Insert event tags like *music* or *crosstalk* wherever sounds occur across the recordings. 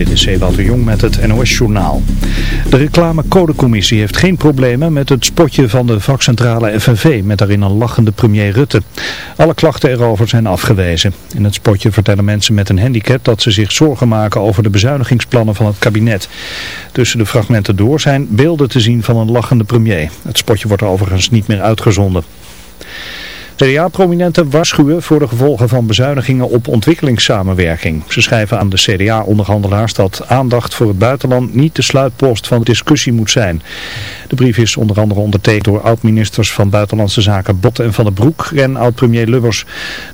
Dit is Ewout de Jong met het NOS-journaal. De reclamecodecommissie heeft geen problemen met het spotje van de vakcentrale FNV met daarin een lachende premier Rutte. Alle klachten erover zijn afgewezen. In het spotje vertellen mensen met een handicap dat ze zich zorgen maken over de bezuinigingsplannen van het kabinet. Tussen de fragmenten door zijn beelden te zien van een lachende premier. Het spotje wordt overigens niet meer uitgezonden. CDA-prominenten waarschuwen voor de gevolgen van bezuinigingen op ontwikkelingssamenwerking. Ze schrijven aan de CDA-onderhandelaars dat aandacht voor het buitenland niet de sluitpost van de discussie moet zijn. De brief is onder andere ondertekend door oud-ministers van Buitenlandse Zaken Botte en Van der Broek en oud-premier Lubbers.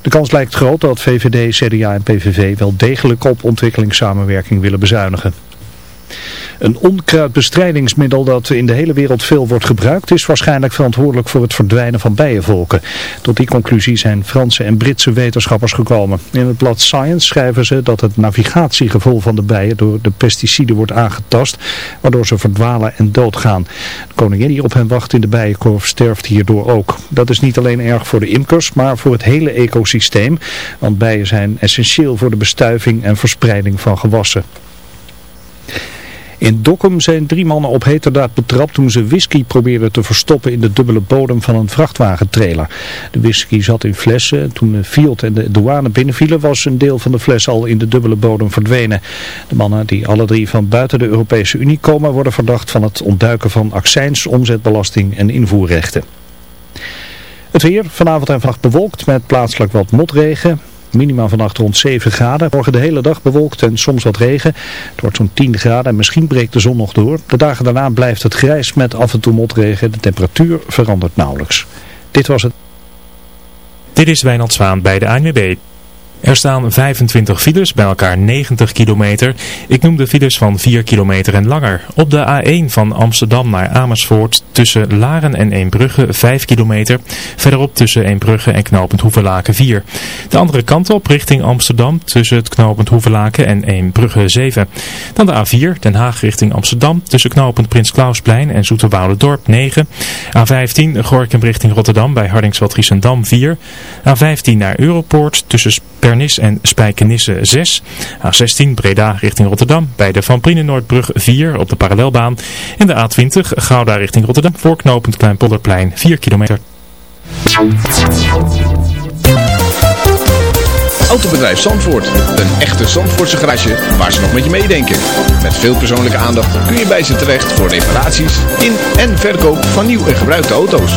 De kans lijkt groot dat VVD, CDA en PVV wel degelijk op ontwikkelingssamenwerking willen bezuinigen. Een onkruidbestrijdingsmiddel dat in de hele wereld veel wordt gebruikt is waarschijnlijk verantwoordelijk voor het verdwijnen van bijenvolken. Tot die conclusie zijn Franse en Britse wetenschappers gekomen. In het blad Science schrijven ze dat het navigatiegevoel van de bijen door de pesticiden wordt aangetast, waardoor ze verdwalen en doodgaan. De koningin die op hen wacht in de bijenkorf sterft hierdoor ook. Dat is niet alleen erg voor de imkers, maar voor het hele ecosysteem, want bijen zijn essentieel voor de bestuiving en verspreiding van gewassen. In Dokkum zijn drie mannen op heterdaad betrapt toen ze whisky probeerden te verstoppen in de dubbele bodem van een vrachtwagentrailer. De whisky zat in flessen. Toen de Fiat en de douane binnenvielen was een deel van de fles al in de dubbele bodem verdwenen. De mannen die alle drie van buiten de Europese Unie komen worden verdacht van het ontduiken van accijns, omzetbelasting en invoerrechten. Het weer vanavond en vannacht bewolkt met plaatselijk wat motregen. Minima vannacht rond 7 graden. Morgen de hele dag bewolkt en soms wat regen. Het wordt zo'n 10 graden en misschien breekt de zon nog door. De dagen daarna blijft het grijs met af en toe motregen. De temperatuur verandert nauwelijks. Dit was het. Dit is Wijnand Zwaan bij de ANWB. Er staan 25 files, bij elkaar 90 kilometer. Ik noem de files van 4 kilometer en langer. Op de A1 van Amsterdam naar Amersfoort tussen Laren en Eembrugge 5 kilometer. Verderop tussen Eembrugge en knooppunt Hoevelaken 4. De andere kant op richting Amsterdam tussen het knooppunt Hoevelaken en Eembrugge 7. Dan de A4 Den Haag richting Amsterdam tussen knooppunt Prins Klausplein en Dorp 9. A15 Gorkum richting Rotterdam bij Hardingsveld-Giessendam 4. A15 naar Europoort tussen Pernis en Spijkenisse 6. A16 Breda richting Rotterdam bij de Van Noordbrug 4 op de parallelbaan. En de A20 Gouda richting Rotterdam voor knooppunt Kleinpolderplein 4 kilometer. Autobedrijf Zandvoort. Een echte Zandvoortse garage waar ze nog met je meedenken. Met veel persoonlijke aandacht kun je bij ze terecht voor reparaties in en verkoop van nieuw en gebruikte auto's.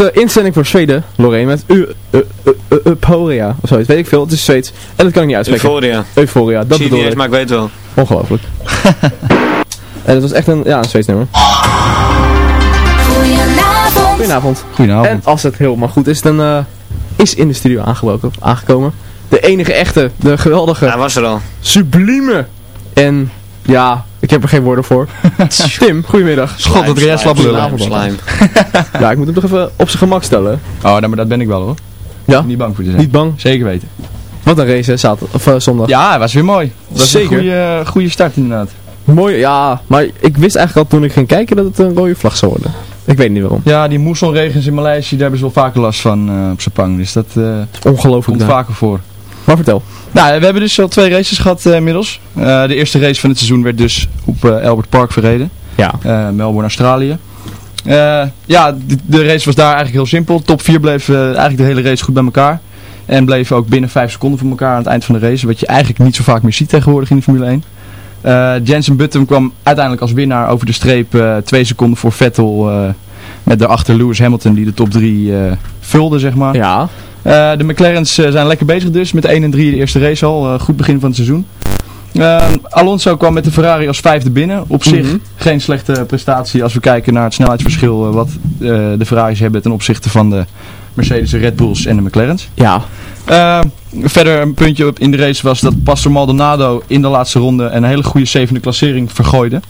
De instelling voor Zweden, Lorraine, met U- U- U- U- Uporia of zoiets, weet ik veel. Het is Zweeds. En dat kan ik niet uitspreken. Euphoria. Euphoria, dat Zie je bedoel ik. maar ik weet wel. Ongelooflijk. *laughs* en het was echt een, ja, een Zweeds nummer. Goedenavond. Goedenavond. Goedenavond. En als het helemaal goed is, dan eh, is in de studio aangebroken, aangekomen. De enige echte, de geweldige, Hij was er al. sublieme en ja, ik heb er geen woorden voor. *laughs* Tim, goedemiddag. God, dat jij slap lullen. Slime. Ja, ik moet hem toch even op zijn gemak stellen. Oh, nou, maar dat ben ik wel hoor. Ja? Niet bang voor te zijn. Niet bang. Zeker weten. Wat een race, hè, zaterdag, of eh, zondag. Ja, het was weer mooi. Dat was Zeker. een goede, goede start inderdaad. Mooi, ja, maar ik wist eigenlijk al toen ik ging kijken dat het een rode vlag zou worden. Ik weet niet waarom. Ja, die moessonregens in Maleisië, daar hebben ze wel vaker last van eh, op Sepang. Dus dat eh, Ongelooflijk. komt daar. vaker voor. Maar vertel. Nou, we hebben dus al twee races gehad eh, inmiddels. Eh, de eerste race van het seizoen werd dus op eh, Albert Park verreden. Ja. Melbourne, Australië. Ja, de, de race was daar eigenlijk heel simpel. Top 4 bleef eigenlijk de hele race goed bij elkaar. En bleven ook binnen 5 seconden van elkaar aan het eind van de race. Wat je eigenlijk niet zo vaak meer ziet tegenwoordig in de Formule 1. Eh Jensen Button kwam uiteindelijk als winnaar over de streep eh 2 seconden voor Vettel. Met daarachter Lewis Hamilton die de top 3 eh, vulde, zeg maar. Ja. Eh, de McLaren's eh, zijn lekker bezig dus, met 1 en 3 de eerste race al. goed begin van het seizoen. Eh, Alonso kwam met de Ferrari als vijfde binnen. Op zich Mhm. geen slechte prestatie als we kijken naar het snelheidsverschil wat de Ferraris hebben ten opzichte van de Mercedes, de Red Bulls en de McLaren's. Ja. Eh, verder een puntje op in de race was dat Pastor Maldonado in de laatste ronde een hele goede zevende klassering vergooide.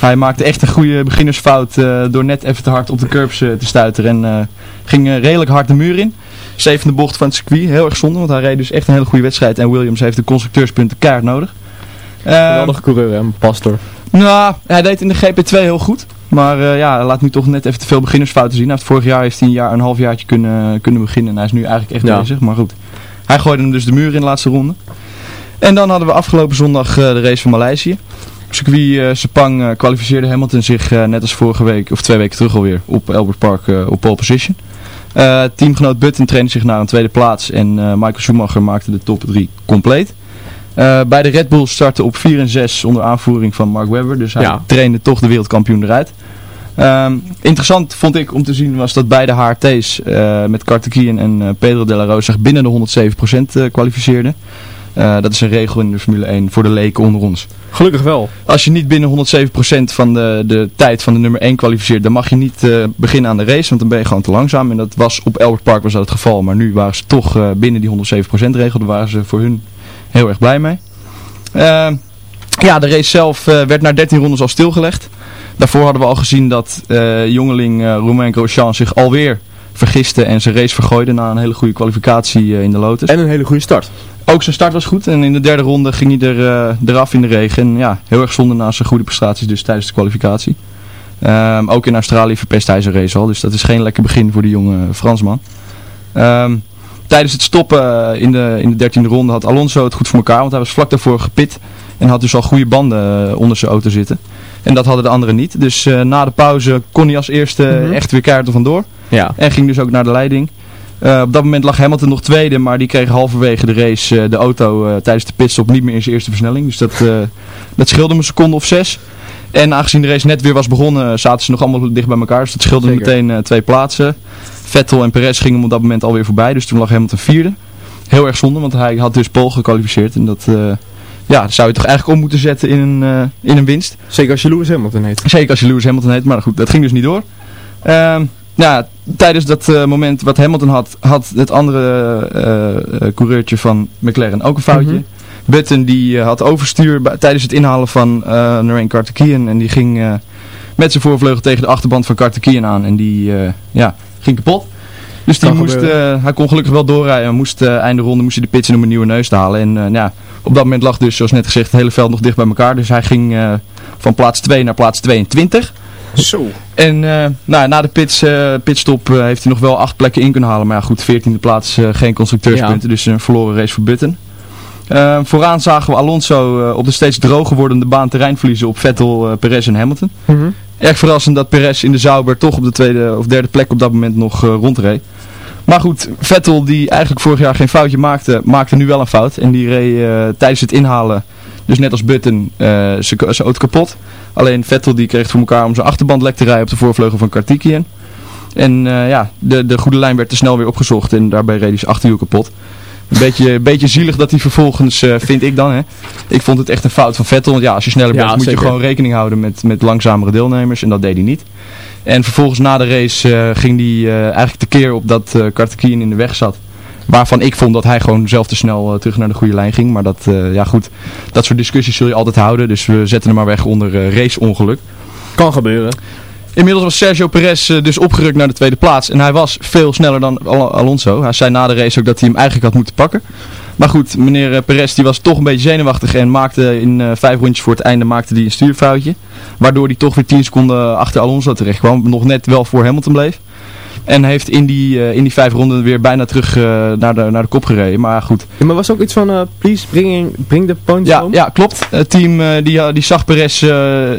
Hij maakte echt een goede beginnersfout eh, door net even te hard op de curbs eh, te stuiteren en eh, ging redelijk hard de muur in. Zevende bocht van het circuit, heel erg zonde, want hij reed dus echt een hele goede wedstrijd en Williams heeft de constructeurspunten keihard nodig. Eh, Geweldige coureur, hè, Pastor. Nou, hij deed in de GP2 heel goed. Maar eh, ja, hij laat nu toch net even te veel beginnersfouten zien. Hij heeft vorig jaar heeft hij een, jaar, een halfjaartje kunnen, kunnen beginnen. En hij is nu eigenlijk echt Ja. bezig. Maar goed, hij gooide hem dus de muur in de laatste ronde. En dan hadden we afgelopen zondag eh, de race van Maleisië. Op circuit eh, Sepang kwalificeerde Hamilton zich net als vorige week, of twee weken terug alweer, op Albert Park op pole position. Teamgenoot Button trainde zich naar een tweede plaats en Michael Schumacher maakte de top 3 compleet. Eh, bij de Red Bull startte op 4 en 6 onder aanvoering van Mark Webber. Dus hij Ja. trainde toch de wereldkampioen eruit. Ehm, interessant vond ik om te zien was dat beide HRT's eh, met Kartikeyan en eh, Pedro de la Rosa zich binnen de 107% eh, kwalificeerden. Dat is een regel in de Formule 1 voor de leken onder ons. Gelukkig wel. Als je niet binnen 107% van de, de tijd van de nummer 1 kwalificeert, dan mag je niet beginnen aan de race, want dan ben je gewoon te langzaam. En dat was op Albert Park was dat het geval, maar nu waren ze toch binnen die 107% regel. Daar waren ze voor hun heel erg blij mee. Eh, ja, de race zelf eh, werd na 13 rondes al stilgelegd. Daarvoor hadden we al gezien dat eh, jongeling uh, Romain Grosjean zich alweer vergiste en zijn race vergooide na een hele goede kwalificatie eh, in de Lotus. En een hele goede start. Ook zijn start was goed en in de derde ronde ging hij er, eh, eraf in de regen. En ja, heel erg zonde na zijn goede prestaties dus tijdens de kwalificatie. Ehm, ook in Australië verpest hij zijn race al, dus dat is geen lekker begin voor die jonge Fransman. Ehm, tijdens het stoppen eh, in de, in de dertiende ronde had Alonso het goed voor elkaar, want hij was vlak daarvoor gepit. En had dus al goede banden eh, onder zijn auto zitten. En dat hadden de anderen niet. Dus eh, na de pauze kon hij als eerste Mhm. echt weer keihard er vandoor. Ja. En ging dus ook naar de leiding. Op dat moment lag Hamilton nog tweede, maar die kreeg halverwege de race de auto tijdens de pitstop niet meer in zijn eerste versnelling. Dus dat, dat scheelde hem een seconde of zes. En aangezien de race net weer was begonnen, zaten ze nog allemaal dicht bij elkaar. Dus dat scheelde Zeker. meteen eh, twee plaatsen. Vettel en Perez gingen hem op dat moment alweer voorbij, dus toen lag Hamilton vierde. Heel erg zonde, want hij had dus Paul gekwalificeerd. En dat eh, ja, zou je toch eigenlijk om moeten zetten in een, eh, in een winst. Zeker als je Lewis Hamilton heet. Zeker als je Lewis Hamilton heet, maar goed, dat ging dus niet door. Ja, tijdens dat eh, moment wat Hamilton had, had het andere eh, eh, coureurtje van McLaren ook een foutje. Mhm. Button die eh, had overstuur tijdens het inhalen van uh, Narain Karthikeyan en die ging eh, met zijn voorvleugel tegen de achterband van Karthikeyan aan en die eh, ja, ging kapot. Dus die moest, eh, hij kon gelukkig wel doorrijden, moest eh, einde ronde moest hij de pits in om een nieuwe neus te halen. En eh, ja, op dat moment lag dus, zoals net gezegd, het hele veld nog dicht bij elkaar. Dus hij ging eh, van plaats 2 naar plaats 22. Zo. En eh, nou, na de pits, eh, pitstop eh, heeft hij nog wel acht plekken in kunnen halen. Maar ja, goed, 14e plaats, eh, geen constructeurspunten. Dus een verloren race voor Button. Eh, vooraan zagen we Alonso eh, op de steeds droger wordende baan terrein verliezen op Vettel, eh, Perez en Hamilton. Mhm. Erg verrassend dat Perez in de Zauber toch op de tweede of derde plek op dat moment nog eh, rondreed. Maar goed, Vettel die eigenlijk vorig jaar geen foutje maakte, maakte nu wel een fout. En die reed tijdens het inhalen, dus net als Button, eh, zijn auto kapot. Alleen Vettel die kreeg het voor elkaar om zijn achterband lek te rijden op de voorvleugel van Karthikeyan. En ja, de, de goede lijn werd te snel weer opgezocht en daarbij reed hij zijn achterwiel kapot. Een beetje, beetje zielig dat hij vervolgens, eh, vind ik dan, hè. Ik vond het echt een fout van Vettel. Want ja, als je sneller Ja, bent, moet zeker. je gewoon rekening houden met, met langzamere deelnemers. En dat deed hij niet. En vervolgens na de race eh, ging hij eh, eigenlijk tekeer op dat Kartikein in de weg zat. Waarvan ik vond dat hij gewoon zelf te snel terug naar de goede lijn ging. Maar dat, ja goed, dat soort discussies zul je altijd houden. Dus we zetten hem maar weg onder raceongeluk. Kan gebeuren. Inmiddels was Sergio Perez eh, dus opgerukt naar de tweede plaats. En hij was veel sneller dan Al- Alonso. Hij zei na de race ook dat hij hem eigenlijk had moeten pakken. Maar goed, meneer eh, Perez die was toch een beetje zenuwachtig en maakte in eh, vijf rondjes voor het einde maakte hij een stuurfoutje. Waardoor hij toch weer 10 seconden achter Alonso terecht kwam. Nog net wel voor Hamilton bleef. En heeft in die, eh, in die vijf ronden weer bijna terug eh, naar, de, naar de kop gereden. Maar goed, Ja, maar was ook iets van, eh, please bring, bring the points ja, home? ja, klopt. Het team die, die zag Perez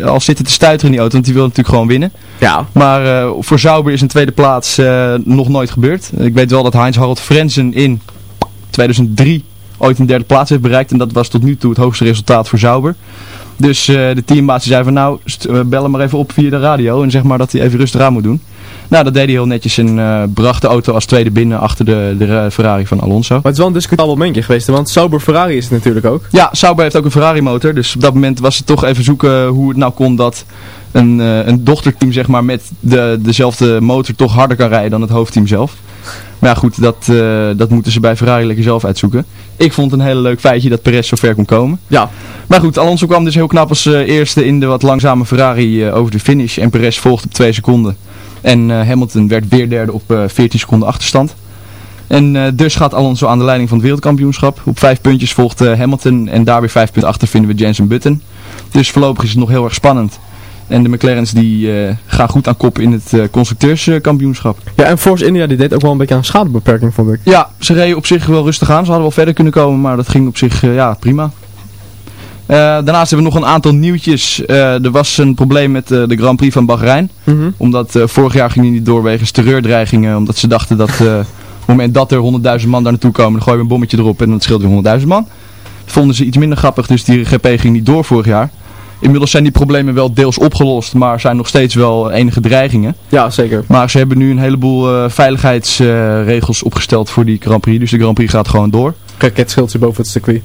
al zitten te stuiteren in die auto, want die wilde natuurlijk gewoon winnen. Ja. Maar voor Sauber is een tweede plaats nog nooit gebeurd. Ik weet wel dat Heinz Harald Frenzen in 2003 ooit een derde plaats heeft bereikt. En dat was tot nu toe het hoogste resultaat voor Sauber. Dus eh, de teambaas zei van nou, eh, bel hem maar even op via de radio en zeg maar dat hij even rustig aan moet doen. Nou, dat deed hij heel netjes en eh, bracht de auto als tweede binnen achter de, de Ferrari van Alonso. Maar het is wel een discutabel momentje geweest, want Sauber Ferrari is het natuurlijk ook. Ja, Sauber heeft ook een Ferrari motor. Dus op dat moment was het toch even zoeken hoe het nou kon dat een, eh, een dochterteam zeg maar, met de, dezelfde motor toch harder kan rijden dan het hoofdteam zelf. Maar ja goed, dat, eh, dat moeten ze bij Ferrari lekker zelf uitzoeken. Ik vond het een heel leuk feitje dat Perez zo ver kon komen. Ja. Maar goed, Alonso kwam dus heel knap als eh, eerste in de wat langzame Ferrari over de finish. En Perez volgde op 2 seconden. En Hamilton werd weer derde op eh 14 seconden achterstand. En dus gaat Alonso aan de leiding van het wereldkampioenschap. Op vijf puntjes volgt Hamilton en daar weer vijf punten achter vinden we Jensen Button. Dus voorlopig is het nog heel erg spannend. En de McLaren's die eh, gaan goed aan kop in het eh, constructeurskampioenschap. Ja, en Force India die deed ook wel een beetje aan schadebeperking, vond ik. Ja, ze reden op zich wel rustig aan. Ze hadden wel verder kunnen komen, maar dat ging op zich eh, ja, prima. Daarnaast hebben we nog een aantal nieuwtjes. Er was een probleem met de Grand Prix van Bahrein. Mhm. Omdat vorig jaar ging die niet door wegens terreurdreigingen. Omdat ze dachten dat op het moment dat er 100.000 man daar naartoe komen, dan gooien we een bommetje erop en dan scheelt weer 100.000 man. Dat vonden ze iets minder grappig, dus die GP ging niet door vorig jaar. Inmiddels zijn die problemen wel deels opgelost, maar zijn nog steeds wel enige dreigingen. Ja, zeker. Maar ze hebben nu een heleboel eh, veiligheidsregels opgesteld voor die Grand Prix. Dus de Grand Prix gaat gewoon door. Raketschildje boven het circuit.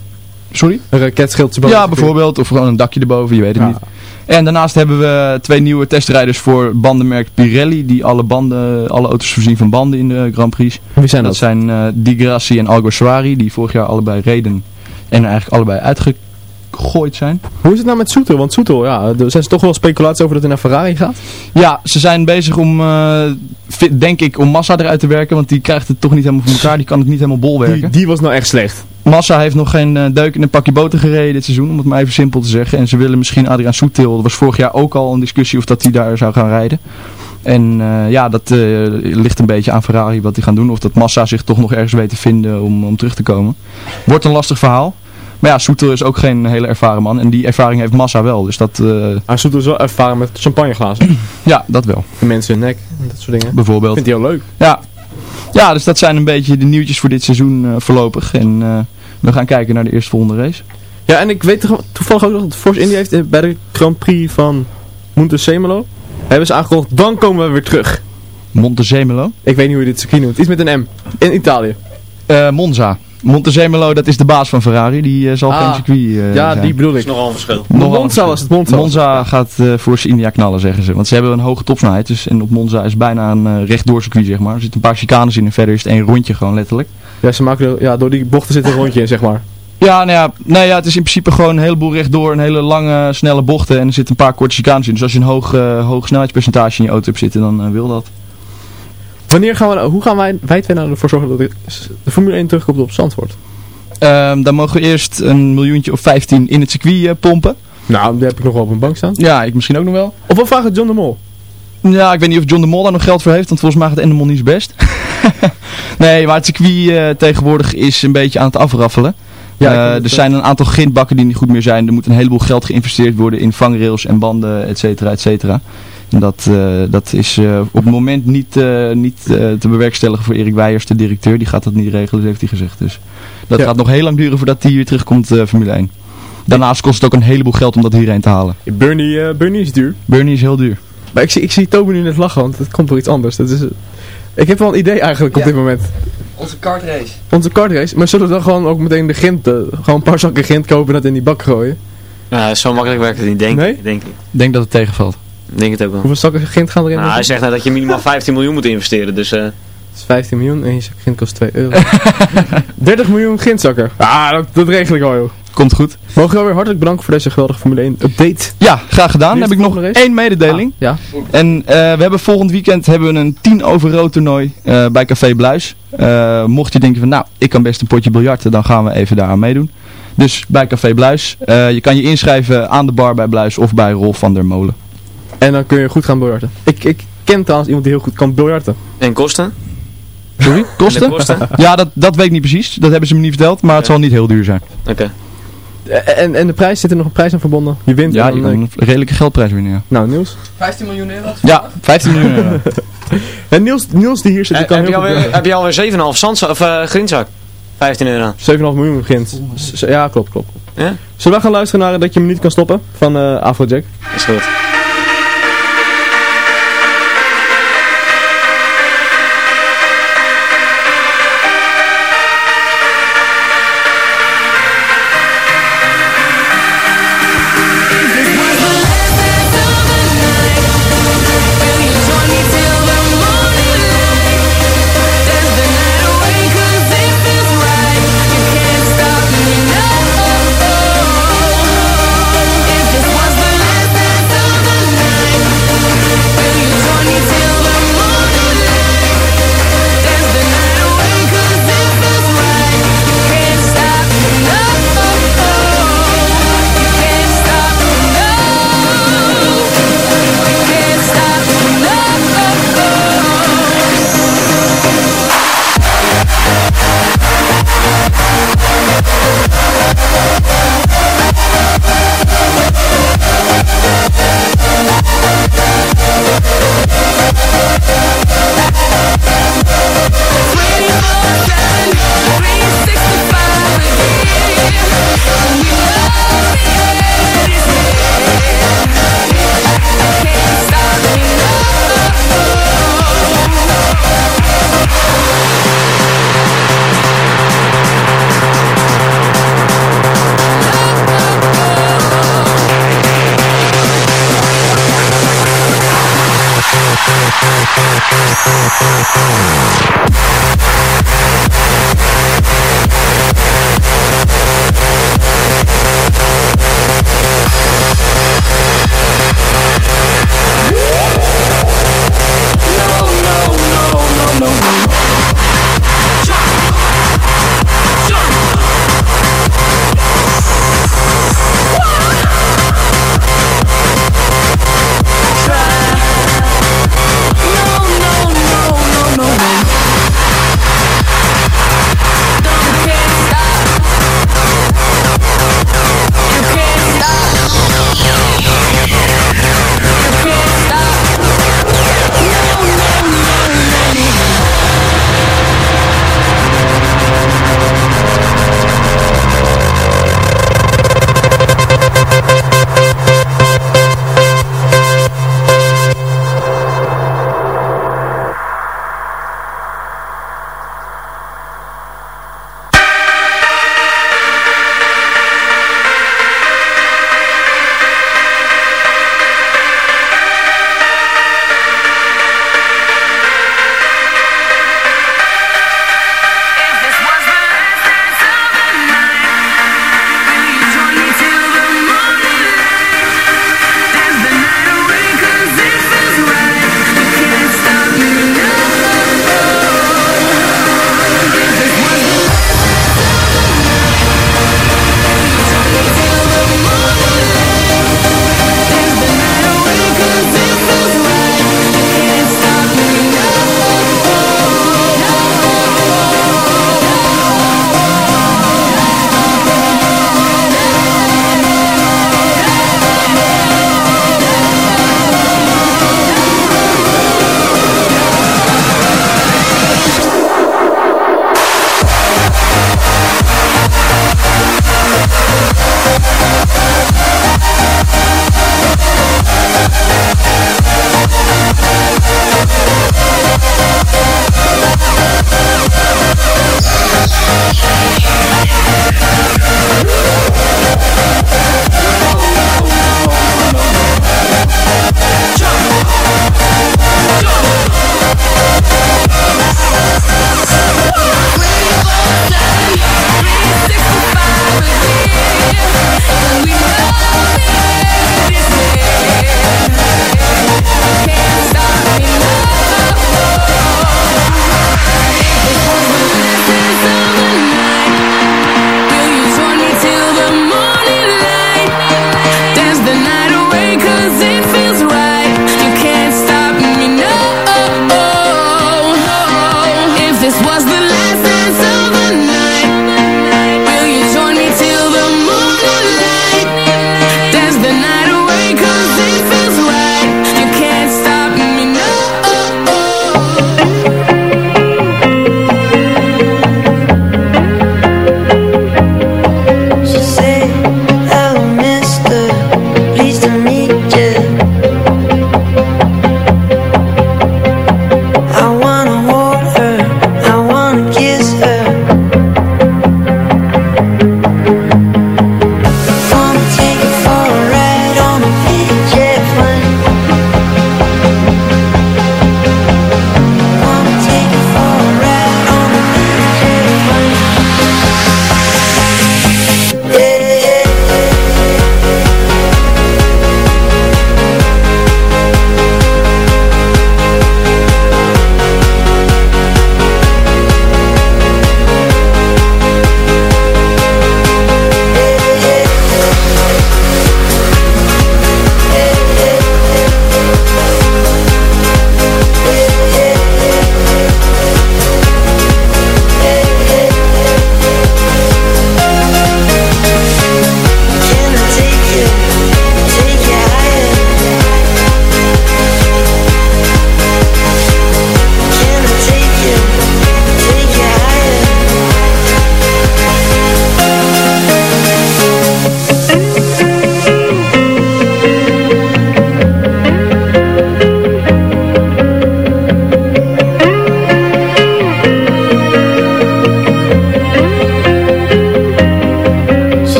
Sorry? Een raketschildje boven Ja, bijvoorbeeld. Of gewoon een dakje erboven, je weet het Ja. niet. En daarnaast hebben we twee nieuwe testrijders voor bandenmerk Pirelli. Die alle, banden, alle auto's voorzien van banden in de Grand Prix. Wie zijn Dat dat? zijn eh Di Grassi en Alguersuari. Die vorig jaar allebei reden. En eigenlijk allebei uitgegooid zijn. Hoe is het nou met Soetel? Want Soetel, ja, er zijn toch wel speculaties over dat hij naar Ferrari gaat? Ja, ze zijn bezig om, eh, denk ik, om Massa eruit te werken. Want die krijgt het toch niet helemaal voor elkaar. Die kan het niet helemaal bol werken. Die, die was nou echt slecht. Massa heeft nog geen deuk in een pakje boter gereden dit seizoen, om het maar even simpel te zeggen. En ze willen misschien Adriaan Soetil, dat was vorig jaar ook al een discussie of dat hij daar zou gaan rijden. En eh, ja, dat ligt een beetje aan Ferrari wat die gaan doen. Of dat Massa zich toch nog ergens weet te vinden om, om terug te komen. Wordt een lastig verhaal. Maar ja, Soetil is ook geen hele ervaren man. En die ervaring heeft Massa wel. Dus dat, eh, Hij Soetel is wel ervaren met champagneglazen. *clears throat* ja, dat wel. De mensen in hun nek en dat soort dingen. Bijvoorbeeld. Vindt hij heel leuk. Ja. ja, dus dat zijn een beetje de nieuwtjes voor dit seizoen eh, voorlopig. En eh, we gaan kijken naar de eerstvolgende race. Ja, en ik weet toevallig ook nog dat Force India heeft bij de Grand Prix van Montezemolo. Hebben ze aangekondigd, dan komen we weer terug. Montezemolo. Ik weet niet hoe je dit circuit noemt. Iets met een M. In Italië. Monza. Montezemolo, dat is de baas van Ferrari. Die eh, zal Ah. geen circuit eh, ja, zijn. die bedoel ik. nogal een verschil. Nogal een Monza verschil. was het, Monza. Monza gaat eh voor India knallen, zeggen ze. Want ze hebben een hoge topsnelheid. Dus, en op Monza is bijna een eh, rechtdoor circuit, zeg maar. Er zitten een paar chicanes in en verder is het één rondje gewoon letterlijk. Ja, ze maken ja, door die bochten zit een rondje in, zeg maar. Ja, nou ja, nee, ja, het is in principe gewoon een heleboel rechtdoor. Een hele lange, snelle bochten. En er zitten een paar korte chicanes in. Dus als je een hoog, hoog snelheidspercentage in je auto hebt zitten, dan wil dat. Wanneer gaan we, nou- hoe gaan wij, wij twee nou ervoor zorgen dat de, Formule 1 terugkomt op Zandvoort? Ehm, dan mogen we eerst een miljoentje of 15 in het circuit eh, pompen. Nou, die heb ik nog wel op een bank staan. Ja, ik misschien ook nog wel. Of we vragen John de Mol. Ja, ik weet niet of John de Mol daar nog geld voor heeft, want volgens mij gaat Endemol niet zo best. *laughs* nee, maar het circuit eh, tegenwoordig is een beetje aan het afraffelen. Ja, Eh, er zijn een aantal grindbakken die niet goed meer zijn. Er moet een heleboel geld geïnvesteerd worden in vangrails en banden, et cetera, et cetera. Dat, eh, dat is eh, op het moment niet, eh, niet eh, te bewerkstelligen voor Erik Weijers, de directeur. Die gaat dat niet regelen, dat heeft hij gezegd. Dus dat Ja. gaat nog heel lang duren voordat hij weer terugkomt, eh Formule 1. Daarnaast kost het ook een heleboel geld om dat hierheen te halen. Bernie, eh, Bernie is duur. Bernie is heel duur. Maar ik zie, ik zie Toby nu net lachen, want het komt door iets anders. Dat is, ik heb wel een idee eigenlijk op Ja. dit moment. Onze kartrace. Onze kartrace. Maar zullen we dan gewoon ook meteen de grind, eh, gewoon een paar zakken grind kopen en dat in die bak gooien? Ja, zo makkelijk werkt het niet, denk, Nee? denk ik. Ik denk dat het tegenvalt. Ik denk het ook wel. Hoeveel zakken grind gaan erin? Nou, hij zegt nou dat je minimaal *laughs* 15 miljoen moet investeren, dus... eh Dat is 15 miljoen en je zak grind kost 2 euro. *laughs* 30 miljoen grindzakken. Ah, dat, dat regel ik al joh. Komt goed. Mogen we wel weer hartelijk bedanken voor deze geweldige Formule 1 update. Ja, graag gedaan. Dan heb ik nog één mededeling. Ah, ja. En eh, we hebben volgend weekend hebben we een 10 over rood toernooi eh, bij Café Bluis. Eh, mocht je denken van nou, ik kan best een potje biljarten, dan gaan we even daaraan meedoen. Dus bij Café Bluis. Eh, je kan je inschrijven aan de bar bij Bluis of bij Rolf van der Molen. En dan kun je goed gaan biljarten. Ik, ik ken trouwens iemand die heel goed kan biljarten. En kosten? Sorry? En Kosten? *laughs* Ja, dat, dat weet ik niet precies. Dat hebben ze me niet verteld, maar het Ja. zal niet heel duur zijn. Oké. Eh, En, en de prijs, zit er nog een prijs aan verbonden? Je wint Ja, je kan een redelijke geldprijs winnen. Ja, 15 Nou, Niels. miljoen euro. ja 15 miljoen euro. *laughs* En Niels, Niels die hier zit, die Eh, kan heb, je heel alweer, heb je alweer 7,5 zandzak, of eh grindzak? 15 euro. 7,5 miljoen grind. Ja, klopt, klopt. Ja? Zullen we gaan luisteren naar Dat je me niet kan stoppen van eh Afrojack? Is goed.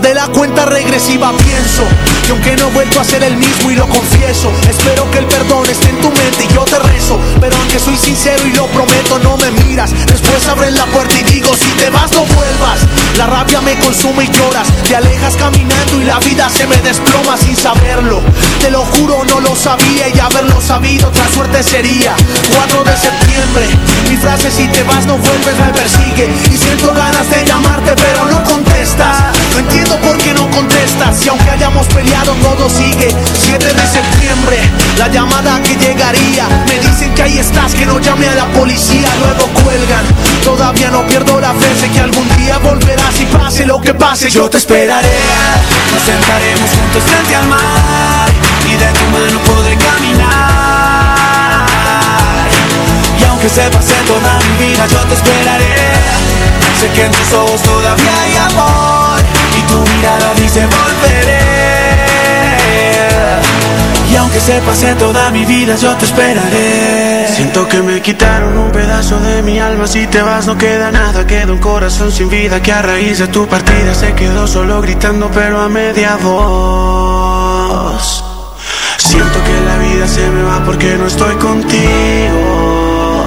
De la cuenta regresiva pienso Que aunque no he vuelto a ser el mismo y lo confieso Espero que el perdón esté en tu mente y yo te rezo Pero aunque soy sincero y lo prometo no me miras. Después abren la puerta y digo si te vas no vuelvas. La rabia me consume y lloras Te alejas caminando y la vida se me desploma sin saberlo. Te lo juro no lo sabía y haberlo sabido otra suerte sería. 4 de septiembre Mi frase si te vas no vuelves me persigue. Y siento ganas de llamarte pero no contestas qué no contestas. Y aunque hayamos peleado todo sigue. 7 de septiembre La llamada que llegaría. Me dicen que ahí estás, que no llame a la policía. Luego cuelgan. Todavía no pierdo la fe Sé que algún día volverás y pase lo que pase Yo te esperaré. Nos sentaremos juntos frente al mar Y de tu mano podré caminar. Y aunque se pase toda mi vida yo te esperaré. Sé que en tus ojos todavía hay amor tu mirada dice volveré. Y aunque se pase toda mi vida yo te esperaré. Siento que me quitaron un pedazo de mi alma. Si te vas no queda nada, queda un corazón sin vida Que a raíz de tu partida se quedó solo gritando pero a media voz. Siento que la vida se me va porque no estoy contigo.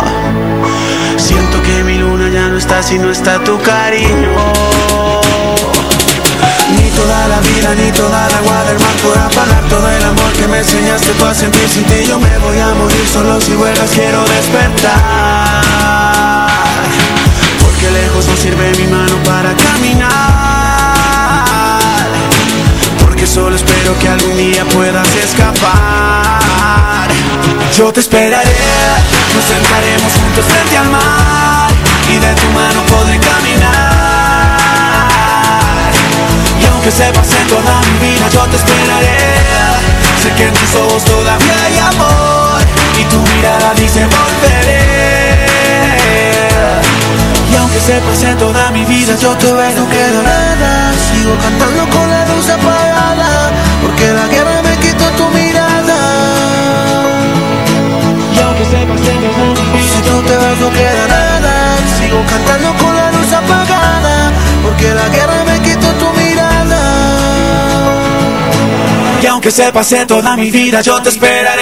Siento que mi luna ya no está si no está tu cariño Ni toda la vida ni toda la agua del mar podrá pagar todo el amor que me enseñaste tú a sentir. Sin ti Yo me voy a morir solo si vuelvas quiero despertar. Porque lejos no sirve mi mano para caminar. Porque solo espero que algún día puedas escapar. Yo te esperaré, nos sentaremos juntos frente al mar Y de tu mano podré caminar Y aunque se pase toda mi vida yo te esperaré. Sé que en tus ojos todavía hay amor Y tu mirada dice volveré Y aunque se pase toda mi vida yo te veré No queda nada, sigo cantando con la luz apagada Porque la guerra me quitó tu mirada. Y aunque se pase toda mi vida Si tú te vas no queda nada. Sigo cantando con la luz apagada Porque la guerra me Aunque se pase toda mi vida yo te esperaré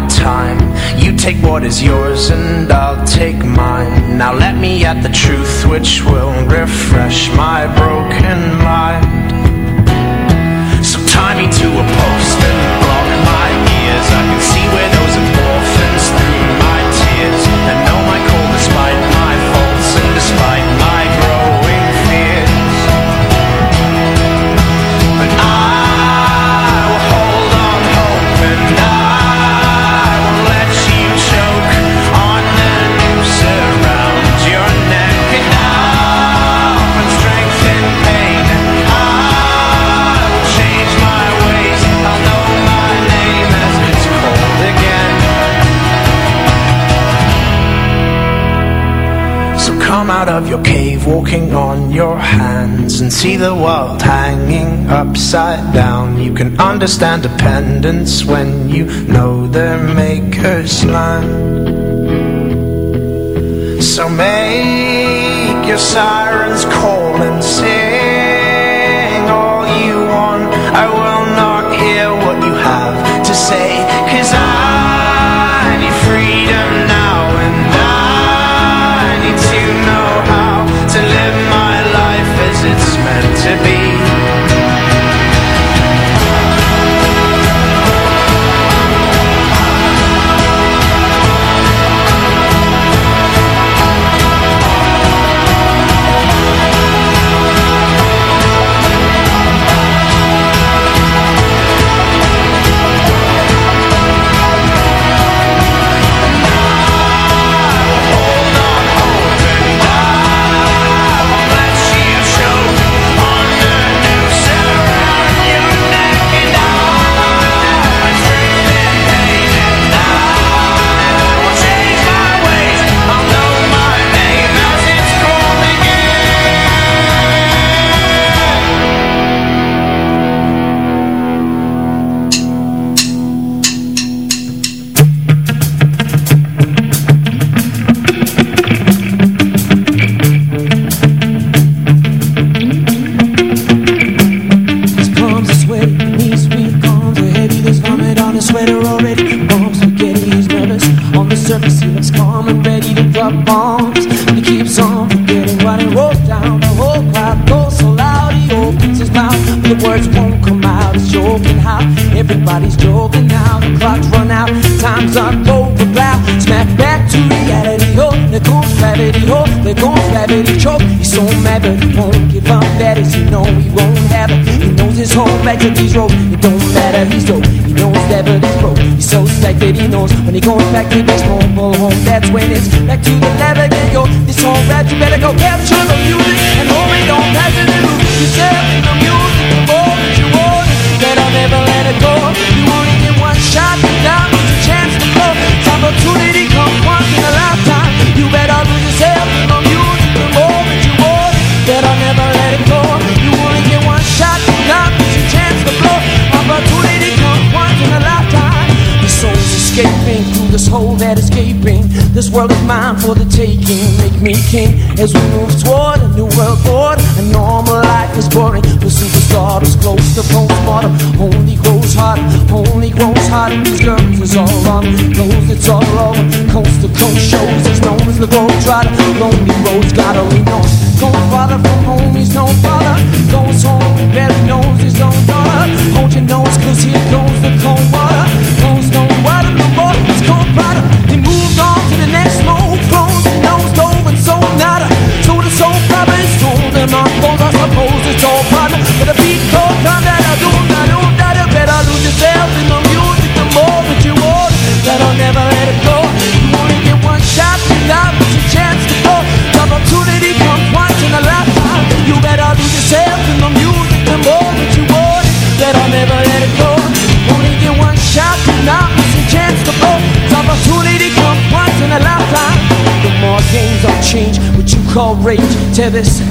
my time. You take what is yours and I'll take mine. Now let me at the truth which will refresh my broken mind. Come out of your cave walking on your hands and see the world hanging upside down. You can understand dependence when you know their maker's land. So make your sirens call and sing all you want. I will not hear what you have to say, cause I up, over, blow. Smack back to reality, oh, there goes gravity, oh, there goes gravity, choke. He's so mad, but he won't give up. That is, you know he won't have it. He knows his whole back to these. It don't matter, he's dope. He knows that, but he's broke. He's so stacked that he knows when he goes back to this mobile home. That's when it's back to the lab again, yo. This whole rap, you better go capture the music and hold it on it and lose yourself in the music. The more that you want it, better never let it go. You only get one shot, this hole that is gaping. This world is mine for the taking. Make me king as we move toward a new world order. A normal life is boring. The superstar is close to postmortem. Only grows hotter, only grows hotter. These girls is all on knows it's all over. Coast to coast shows is known as the globe trotter. Lonely roads gotta lean on. Don't bother from home, he's no father. Goes home, barely knows his own daughter. Hold your nose, cause here goes the cold water. Goes no water no more, it's cold but the beat goes down call rage. Tear this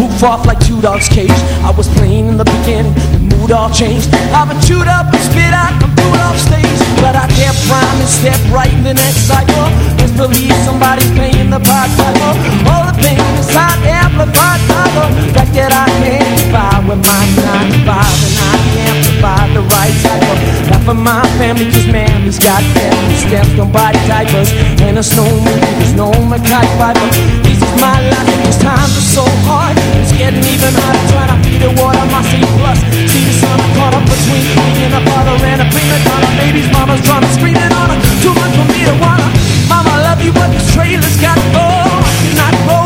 roof off like two dogs' cage. I was playing in the beginning, the mood all changed. I've been chewed up and spit out, I'm through off stage. But I can't rhyme and step right in the next cycle. Just believe somebody's paying the cycle. All the pain inside amplified the fact that I can't by with my 9 to 5 and I can't provide the right type of life for my family. Man, He's got family stamps, don't buy diapers And a snowman, there's no McKay Piper This is my life, these times are so hard. It's getting even harder trying to feed the water My C plus, see the son I caught up between me and a father and a prima donna. Baby's mama's drama screaming on her. Too much for me to wanna. Mama, I love you, but this trailer's got to go. I cannot grow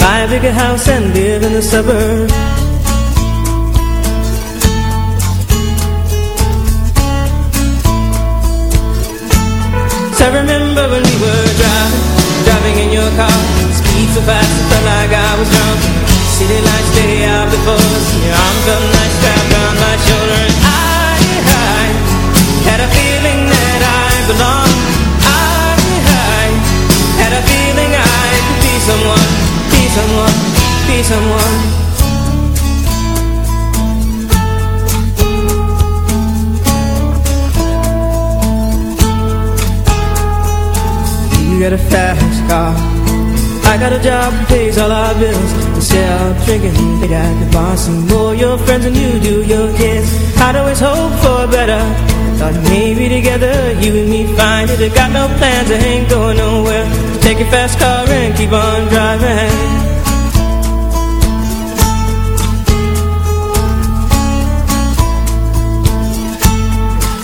Buy a bigger house and live in the suburbs. I remember when we were driving Driving in your car. Speed so fast it felt like I was drunk. City lights day out before us. And your arm felt nice someone, be someone You got a fast car I got a job that pays all our bills We sell drinking, they got the bar Some more your friends than you do your kids I'd always hope for better. Thought maybe together you and me find it. I got no plans, I ain't going nowhere. Take your fast car and keep on driving.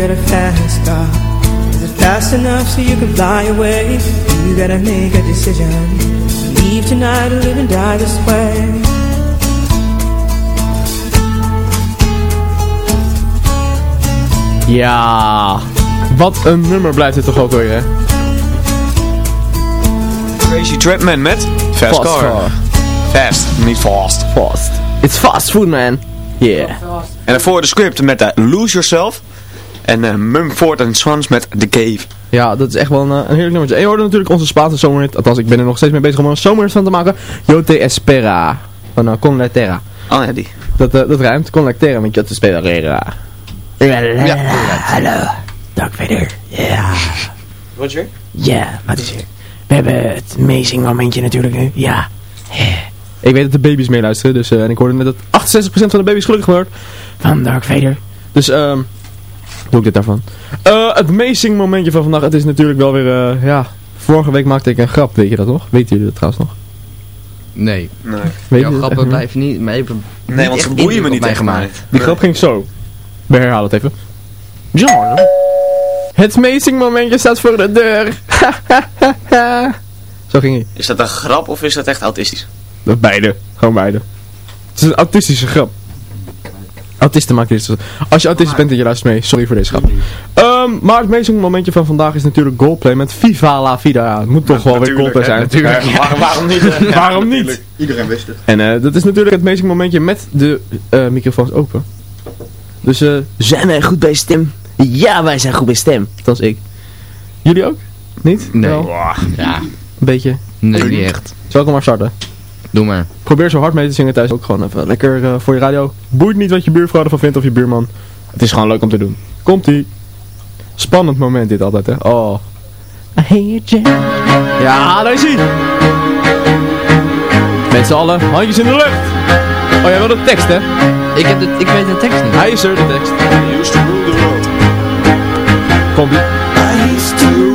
got a fast car Is it fast enough so you can fly away? You gotta make a decision Leave tonight or live and die this way Ja, wat een nummer blijft dit toch ook weer, hè? Crazy Trapman met Fast, Fast Car. Car. Fast, niet fast. Fast. It's fast food, man. Yeah. En daarvoor de script met uh, Lose Yourself. En uh, Mumford Sons met The Cave. Ja, dat is echt wel een, eh, een heerlijk nummertje. En je hoorde natuurlijk onze Spaanse zomerhit. Althans, ik ben er nog steeds mee bezig om er een zomerhit van te maken. Yo te espera. Van uh, Con la Terra. Oh ja, die. Dat, dat rijmt. Con la Terra met Yo te espera. Ja, hallo. Dark Vader. Ja. Roger? Ja, wat is er? We hebben het amazing momentje natuurlijk nu. Ja. Ik weet dat de baby's meeluisteren. Dus, eh, en ik hoorde net dat 68% van de baby's gelukkig wordt. Van Dark Vader. Dus, ehm doe ik dit daarvan. Eh, het amazing momentje van vandaag. Het is natuurlijk wel weer, eh, ja... Vorige week maakte ik een grap, weet je dat nog? Weten jullie dat trouwens nog? Nee. Nee. Weet Jouw grappen blijven niet... Maar Nee, want ze boeien me niet echt, gemaakt. nee. Die grap ging zo. We herhalen het even. Ja. Het amazing momentje staat voor de deur. *laughs* zo ging hij. Is dat een grap of is dat echt autistisch? Dat beide. Gewoon beide. Het is een autistische grap. Autisten maken dit. Als je autistisch bent en je luistert mee, sorry voor deze grap. Ehm, maar het meest momentje van vandaag is natuurlijk Goldplay met Viva la Vida. Ja, het moet toch wel weer Goldplay zijn. Natuurlijk. waarom, waarom niet? *laughs* Waarom niet? Iedereen wist het. En eh, dat is natuurlijk het meest momentje met de eh, microfoons open. Dus eh, Zijn wij goed bij stem? Ja, wij zijn goed bij stem. dat is ik. Jullie ook? Niet? Nee. Wel? Ja. Een beetje. Nee, niet echt. Zal ik hem maar starten? Doe maar. Probeer zo hard mee te zingen thuis ook gewoon even lekker eh, voor je radio. Boeit niet wat je buurvrouw ervan vindt of je buurman. Het is gewoon leuk om te doen. Komt-ie. Spannend moment dit altijd, hè. Oh. I hear you. Ja, daar is hij. Met z'n allen, handjes in de lucht. Oh, jij wil de tekst, hè? Ik, heb de, ik weet de tekst niet. Hij is er, de tekst. Used to rule the world. Komt-ie. I used to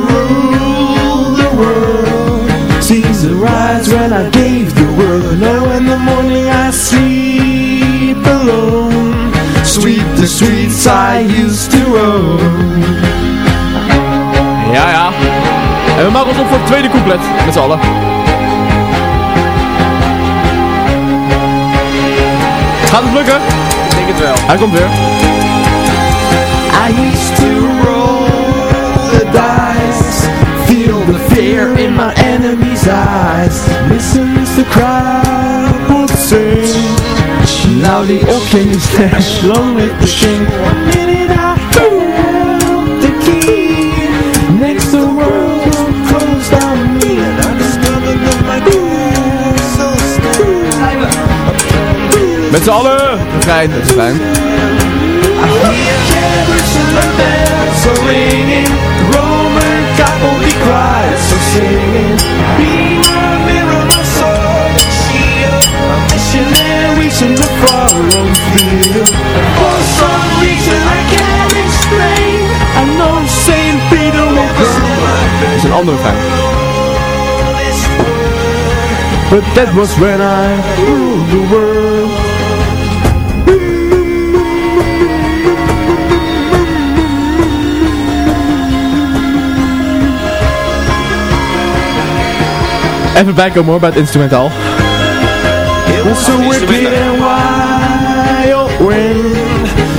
that rise when I gave the world Now in the morning I sleep alone Sweep the streets I used to roam Ja, ja. En we maken ons op voor het tweede couplet. Met z'n allen. Gaat het lukken? Ik denk het wel. Hij komt weer. I used to roll the dice Feel the fear in my enemy's eyes Listen as the crowd would sing. Now the Long live king One minute I held the key. Next the world will close on me And I discovered that my good so Met z'n allen. Dat is fijn. Andere fijn. But that was when I ruled the world. Even bijkomen hoor bij het instrumentaal. It was so wicked and wild wind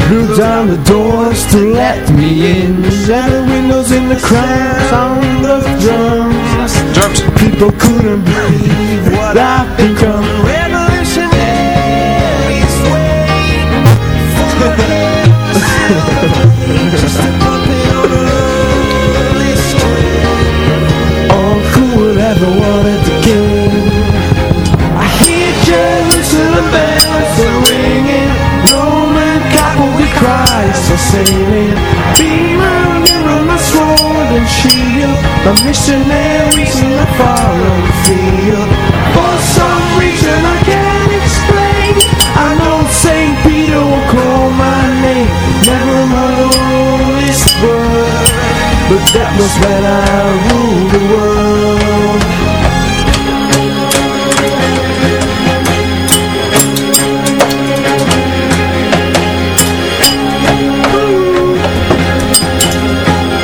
Blew down the doors to let me in candles in the crowd, sound of drums. drums. People couldn't believe what I've become. Revolutionaries waiting for a puppet. All who ever wanted to. I hear bells are ringing. Roman Catholic Christ shield The missionaries in the foreign field. For some reason I can't explain. I know St. Peter will call my name. Never heard this word But that was when I ruled the world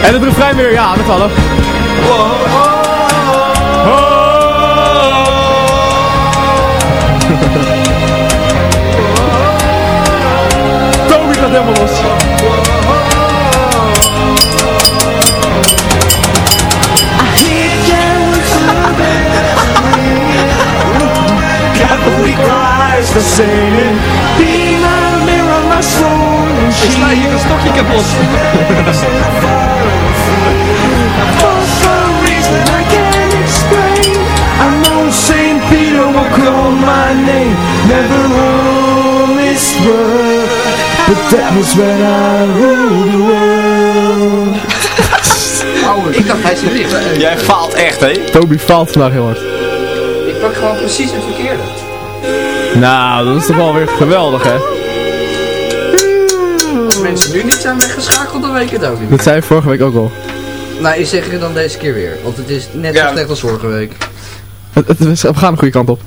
En het refrein weer, ja, met alle. When I the world Ik dacht hij zit dicht. Jij faalt echt, hè? Toby faalt vandaag heel hard. Ik pak gewoon precies het verkeerde. Nou, dat is toch wel weer geweldig, hè? Als mensen nu niet zijn weggeschakeld, dan weet ik het ook niet. Dat zei je vorige week ook al. Nou, ik zeg je dan deze keer weer. Want het is net Ja. zo slecht als vorige week. Het, het, is- we gaan de goede kant op.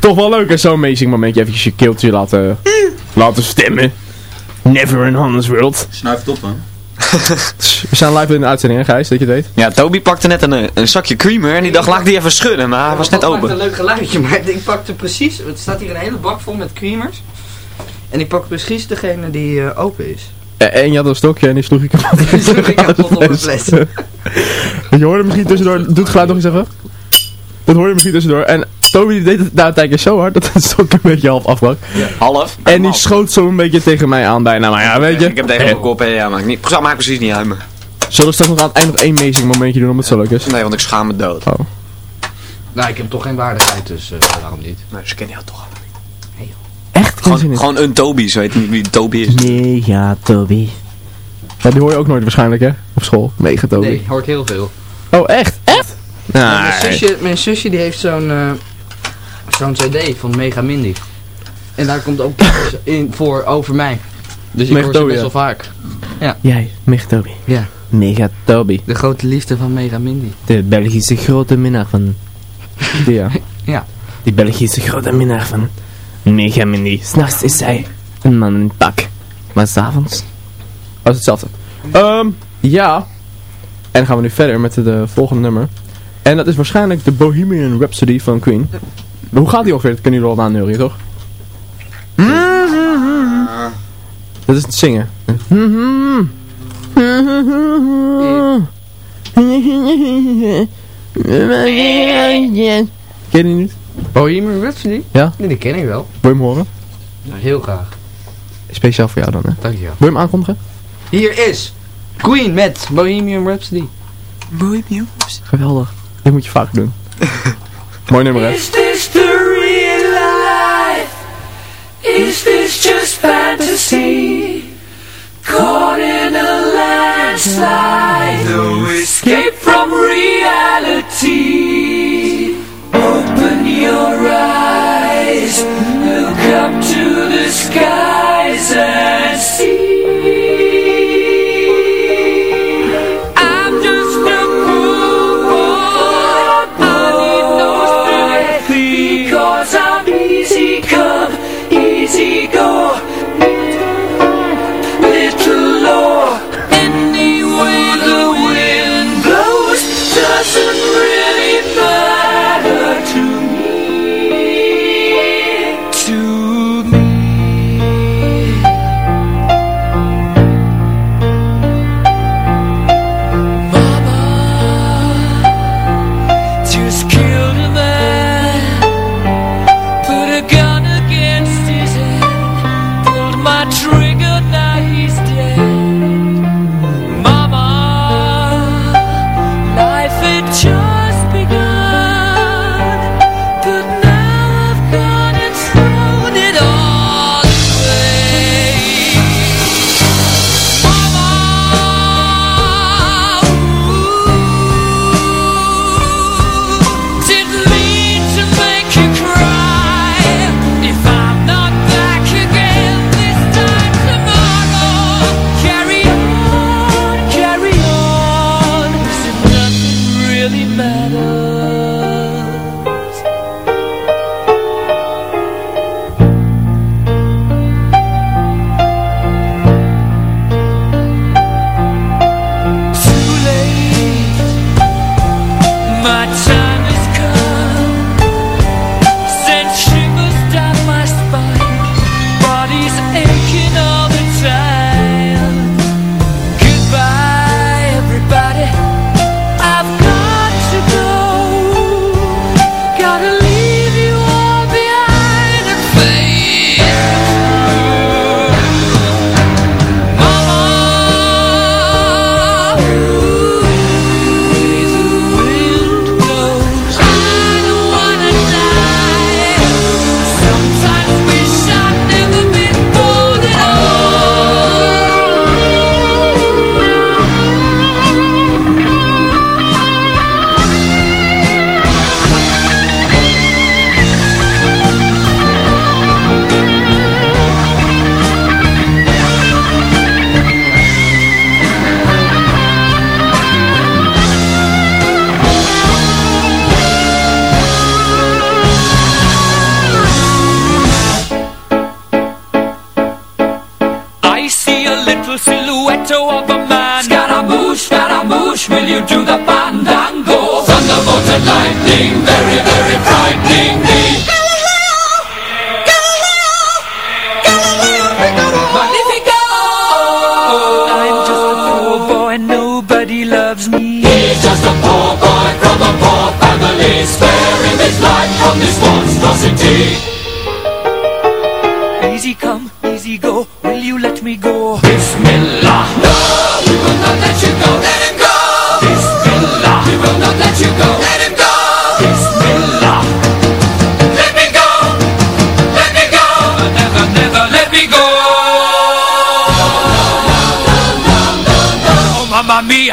Toch wel leuk, hè? Zo'n amazing momentje. Eventjes je keeltje laten, laten stemmen. Never in Hannes World. Snuif het op, man. We zijn live in de uitzending, hè Gijs? Dat je het weet. Ja, Toby pakte net een, een zakje creamer en die dacht, laat ik die even schudden, maar hij was net open. een leuk geluidje, *laughs* maar ik pakte precies... Het staat hier een hele bak vol met creamers. En ik pak precies degene die eh, open is. En, en je had een stokje en die sloeg. *laughs* Die ik kapot op *laughs* fles. je hoorde misschien tussendoor, doe het geluid nog eens even. Dat hoor je misschien tussendoor. En Toby die deed het een tijdje zo hard dat het stok een beetje half afbrak. Half. En die schoot zo een beetje tegen mij aan bijna. Maar ja, weet je. Ik heb tegen mijn kop, hè, ja, maakt niet, maakt precies niet uit me. Zullen we straks nog aan het eind nog één amazing momentje doen omdat het zo leuk is? Nee, want ik schaam me dood. Oh. Nou, ik heb toch geen waardigheid, dus eh, waarom niet? Nee, ze kennen jou toch al. Echt? Gewoon, gewoon een Toby, ze weten niet wie Toby is. Mega Toby. Ja, die hoor je ook nooit waarschijnlijk hè? Op school. Mega Toby. Nee, hoort heel veel. Oh, echt? Echt? Ja, mijn, zusje, mijn zusje die heeft zo'n eh, zo'n cd van Mega Mindy. En daar komt ook in voor over mij. Dus ik Mega hoor ze best ja. wel vaak. Ja. Jij, Mega Toby. Ja. Mega Toby. De grote liefde van Mega Mindy. De Belgische grote minnaar van... Ja. *laughs* Ja. Die Belgische grote minnaar van... Mega Mindy. S'nachts is zij een man in pak. Maar s'avonds... Oh, is hetzelfde. Ehm, ja. En dan gaan we nu verder met de volgende nummer. En dat is waarschijnlijk de Bohemian Rhapsody van Queen. Hoe gaat die ongeveer? Dat kunnen jullie wel aanneurien, toch? Dat is het zingen. Ken je die niet? Bohemian Rhapsody? Ja? Nee, die ken ik wel. Wil je hem horen? Nou, heel graag. Speciaal voor jou dan, hè? Dankjewel. Wil je hem aankondigen? Hier is Queen met Bohemian Rhapsody. Bohemian Geweldig. Dit moet je vaak doen. *laughs* Mooi nummer, hè? Is this the real life? Is this just fantasy? Caught in a landslide, no escape from reality. Open your eyes, look up to the skies much will you do the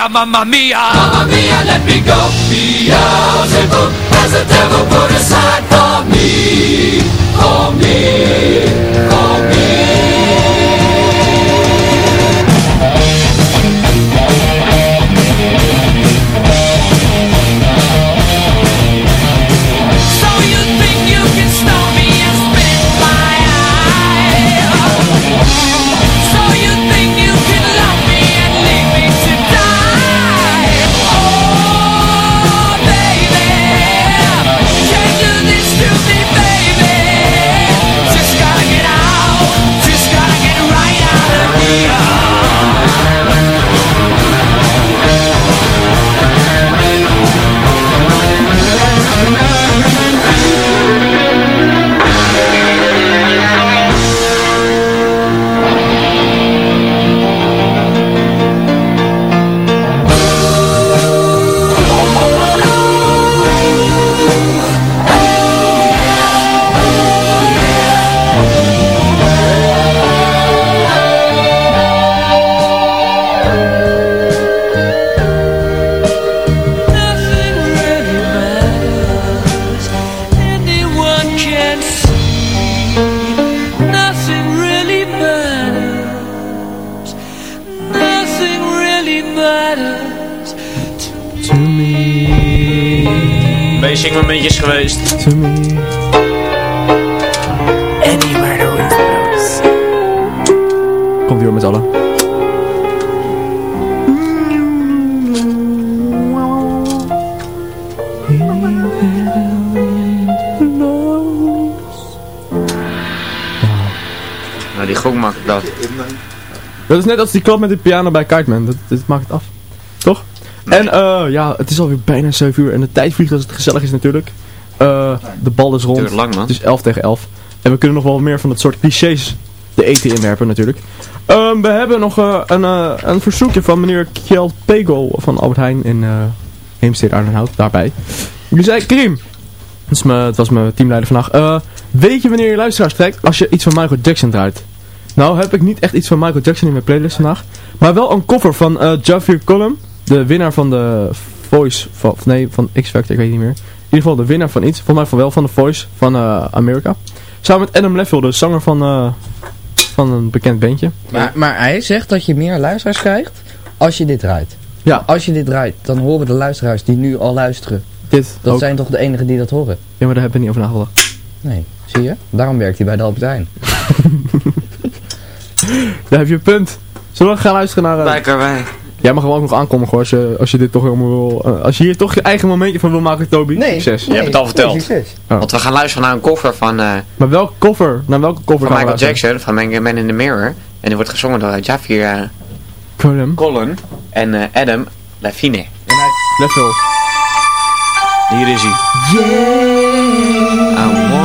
mamma mia. Mamma mia, let me go. Beelzebub has the devil put aside for me. For me. Dat is net als die klap met de piano bij Kiteman. Dat, dat maakt het af. Toch? En eh ja, het is alweer bijna 7 uur. En de tijd vliegt als het gezellig is natuurlijk. Eh, de bal is rond. Duurt lang, man. Het is 11 tegen 11. En we kunnen nog wel meer van dat soort clichés de eten inwerpen natuurlijk. Ehm, we hebben nog eh, een, eh, een verzoekje van meneer Kjeld Pego van Albert Heijn in uh, Heemstede Arnhenhout. Daarbij. Die zei, Krim, het, het was mijn teamleider vandaag. Weet je wanneer je luisteraars trekt als je iets van Michael Jackson draait? Nou heb ik niet echt iets van Michael Jackson in mijn playlist vandaag. Maar wel een cover van uh, Javier Cullum. De winnaar van de Voice. Van, of nee, van X Factor, ik weet niet meer. In ieder geval de winnaar van iets. Volgens mij van wel van de Voice van uh, Amerika. Samen met Adam Leffel, de zanger van, uh, van een bekend bandje. Maar, maar hij zegt dat je meer luisteraars krijgt als je dit draait. Ja. Als je dit draait, dan horen de luisteraars die nu al luisteren. Dit Dat ook. zijn toch de enigen die dat horen? Ja, maar daar hebben we niet over nagedacht. Nee, zie je? Daarom werkt hij bij de Albert Heijn. *laughs* *laughs* Daar heb je een punt. Zullen we gaan luisteren naar... Uh, Bij wij. Jij mag gewoon ook nog aankomen hoor, als je, als je dit toch helemaal wil... uh, als je hier toch je eigen momentje van wil maken, Toby. Nee. Succes. Je hebt het al verteld. Oh. Want we gaan luisteren naar een cover van, uh, Maar welke cover? Naar welke cover van Michael? Jackson, van Man, Man in the Mirror. En die wordt gezongen door Javier uh. Colin en uh, Adam Lafine. Leffel. Hier is hij. Yeah.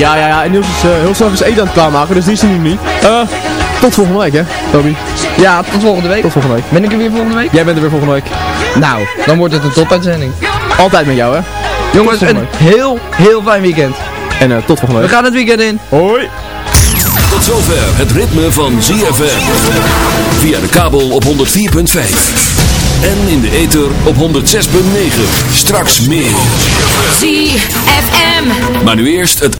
Ja, ja, ja. En Niels is eh, heel snel zijn eten aan het klaarmaken, dus die is er nu niet. Eh, tot volgende week, hè, Toby. Ja, tot volgende week. Tot volgende week. Ben ik er weer volgende week? Jij bent er weer volgende week. Nou, dan wordt het een topuitzending. Altijd met jou, hè. Jongens, een heel, heel fijn weekend. En eh, tot volgende We week. gaan het weekend in. Hoi. Tot zover het ritme van ZFM. Via de kabel op 104.5. En in de ether op 106.9. Straks meer. ZFM. Maar nu eerst het